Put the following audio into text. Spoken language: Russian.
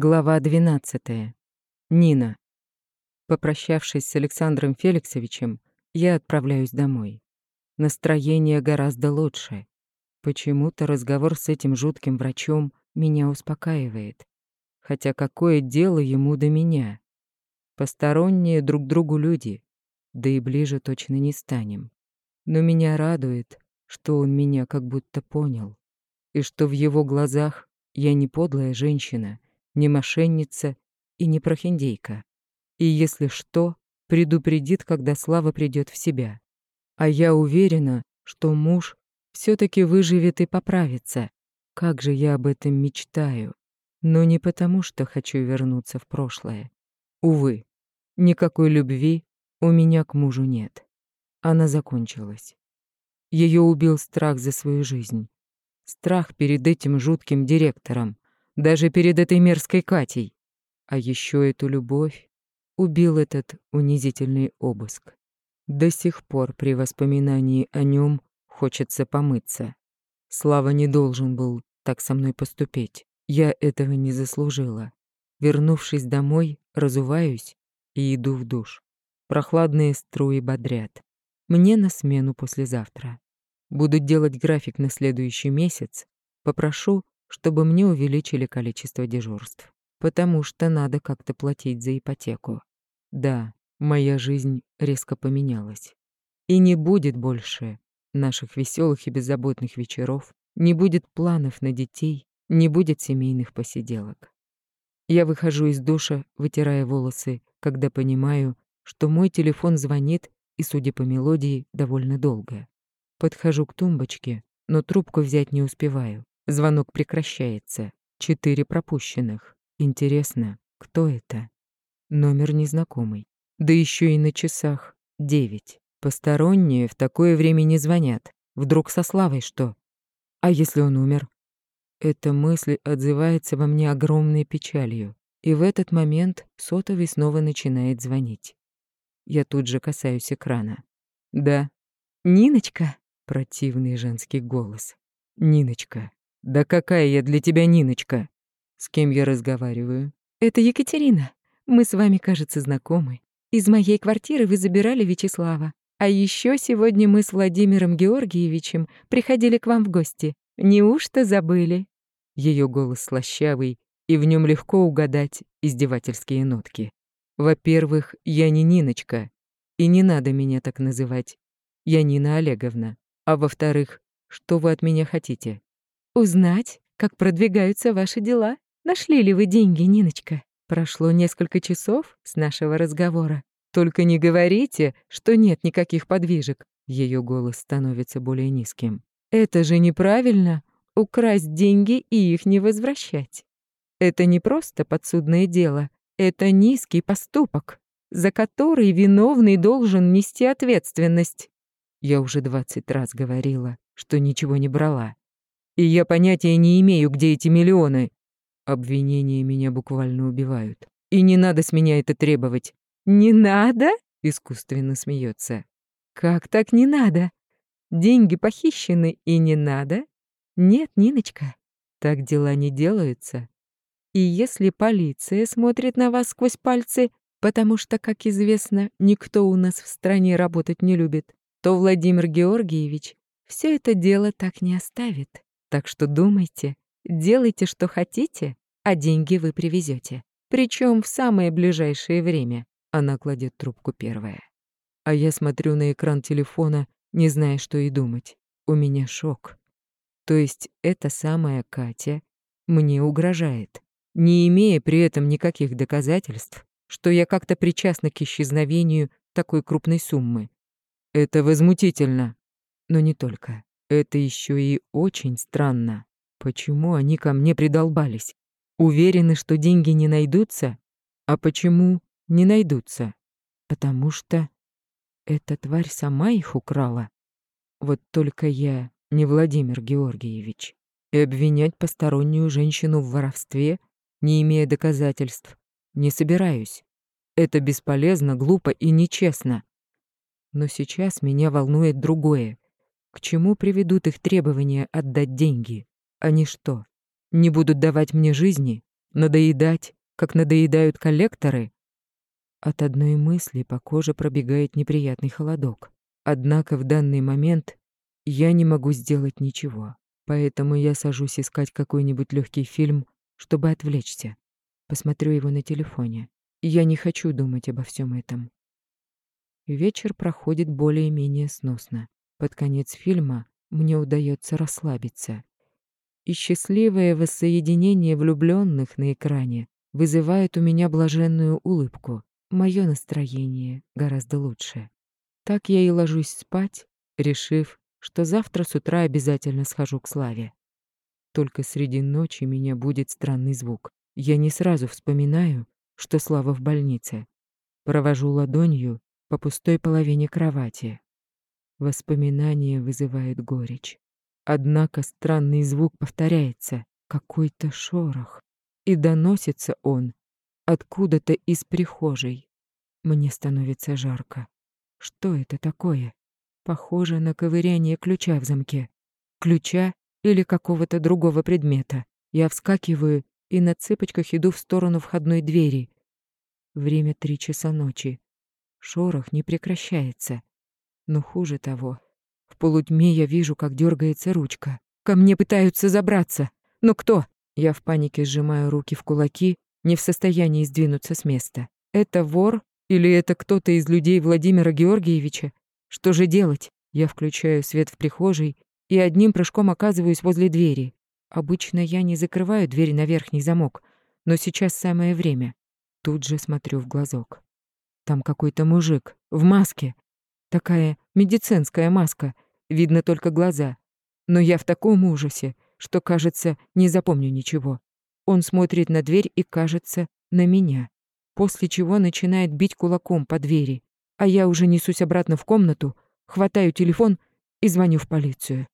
Глава 12. Нина. Попрощавшись с Александром Феликсовичем, я отправляюсь домой. Настроение гораздо лучше. Почему-то разговор с этим жутким врачом меня успокаивает. Хотя какое дело ему до меня? Посторонние друг другу люди, да и ближе точно не станем. Но меня радует, что он меня как будто понял, и что в его глазах я не подлая женщина — не мошенница и не прохиндейка. И если что, предупредит, когда Слава придет в себя. А я уверена, что муж все таки выживет и поправится. Как же я об этом мечтаю. Но не потому, что хочу вернуться в прошлое. Увы, никакой любви у меня к мужу нет. Она закончилась. Ее убил страх за свою жизнь. Страх перед этим жутким директором, даже перед этой мерзкой Катей. А еще эту любовь убил этот унизительный обыск. До сих пор при воспоминании о нем хочется помыться. Слава не должен был так со мной поступить. Я этого не заслужила. Вернувшись домой, разуваюсь и иду в душ. Прохладные струи бодрят. Мне на смену послезавтра. Буду делать график на следующий месяц. Попрошу чтобы мне увеличили количество дежурств, потому что надо как-то платить за ипотеку. Да, моя жизнь резко поменялась. И не будет больше наших веселых и беззаботных вечеров, не будет планов на детей, не будет семейных посиделок. Я выхожу из душа, вытирая волосы, когда понимаю, что мой телефон звонит и, судя по мелодии, довольно долго. Подхожу к тумбочке, но трубку взять не успеваю. Звонок прекращается. Четыре пропущенных. Интересно, кто это? Номер незнакомый. Да еще и на часах девять. Посторонние в такое время не звонят. Вдруг со Славой что? А если он умер? Эта мысль отзывается во мне огромной печалью. И в этот момент сотовый снова начинает звонить. Я тут же касаюсь экрана. «Да». «Ниночка?» — противный женский голос. «Ниночка, «Да какая я для тебя Ниночка? С кем я разговариваю?» «Это Екатерина. Мы с вами, кажется, знакомы. Из моей квартиры вы забирали Вячеслава. А еще сегодня мы с Владимиром Георгиевичем приходили к вам в гости. Неужто забыли?» Ее голос слащавый, и в нем легко угадать издевательские нотки. «Во-первых, я не Ниночка, и не надо меня так называть. Я Нина Олеговна. А во-вторых, что вы от меня хотите?» Узнать, как продвигаются ваши дела. Нашли ли вы деньги, Ниночка? Прошло несколько часов с нашего разговора. Только не говорите, что нет никаких подвижек. Ее голос становится более низким. Это же неправильно — украсть деньги и их не возвращать. Это не просто подсудное дело, это низкий поступок, за который виновный должен нести ответственность. Я уже двадцать раз говорила, что ничего не брала. И я понятия не имею, где эти миллионы. Обвинения меня буквально убивают. И не надо с меня это требовать. Не надо? Искусственно смеется. Как так не надо? Деньги похищены и не надо? Нет, Ниночка, так дела не делаются. И если полиция смотрит на вас сквозь пальцы, потому что, как известно, никто у нас в стране работать не любит, то Владимир Георгиевич все это дело так не оставит. Так что думайте, делайте, что хотите, а деньги вы привезете. Причем в самое ближайшее время. Она кладет трубку первая. А я смотрю на экран телефона, не зная, что и думать. У меня шок. То есть эта самая Катя мне угрожает, не имея при этом никаких доказательств, что я как-то причастна к исчезновению такой крупной суммы. Это возмутительно. Но не только. Это еще и очень странно. Почему они ко мне придолбались? Уверены, что деньги не найдутся? А почему не найдутся? Потому что эта тварь сама их украла. Вот только я не Владимир Георгиевич. И обвинять постороннюю женщину в воровстве, не имея доказательств, не собираюсь. Это бесполезно, глупо и нечестно. Но сейчас меня волнует другое. К чему приведут их требования отдать деньги? Они что, не будут давать мне жизни? Надоедать, как надоедают коллекторы? От одной мысли по коже пробегает неприятный холодок. Однако в данный момент я не могу сделать ничего. Поэтому я сажусь искать какой-нибудь легкий фильм, чтобы отвлечься. Посмотрю его на телефоне. Я не хочу думать обо всем этом. Вечер проходит более-менее сносно. Под конец фильма мне удается расслабиться. И счастливое воссоединение влюбленных на экране вызывает у меня блаженную улыбку. Мое настроение гораздо лучше. Так я и ложусь спать, решив, что завтра с утра обязательно схожу к Славе. Только среди ночи меня будет странный звук. Я не сразу вспоминаю, что Слава в больнице. Провожу ладонью по пустой половине кровати. Воспоминание вызывает горечь. Однако странный звук повторяется, какой-то шорох, и доносится он откуда-то из прихожей. Мне становится жарко. Что это такое? Похоже на ковыряние ключа в замке. Ключа или какого-то другого предмета. Я вскакиваю и на цыпочках иду в сторону входной двери. Время три часа ночи. Шорох не прекращается. Но хуже того, в полутьме я вижу, как дергается ручка. Ко мне пытаются забраться. Но кто? Я в панике сжимаю руки в кулаки не в состоянии сдвинуться с места. Это вор или это кто-то из людей Владимира Георгиевича? Что же делать? Я включаю свет в прихожей и одним прыжком оказываюсь возле двери. Обычно я не закрываю дверь на верхний замок, но сейчас самое время. Тут же смотрю в глазок. Там какой-то мужик в маске. Такая медицинская маска, видно только глаза. Но я в таком ужасе, что, кажется, не запомню ничего. Он смотрит на дверь и, кажется, на меня, после чего начинает бить кулаком по двери, а я уже несусь обратно в комнату, хватаю телефон и звоню в полицию.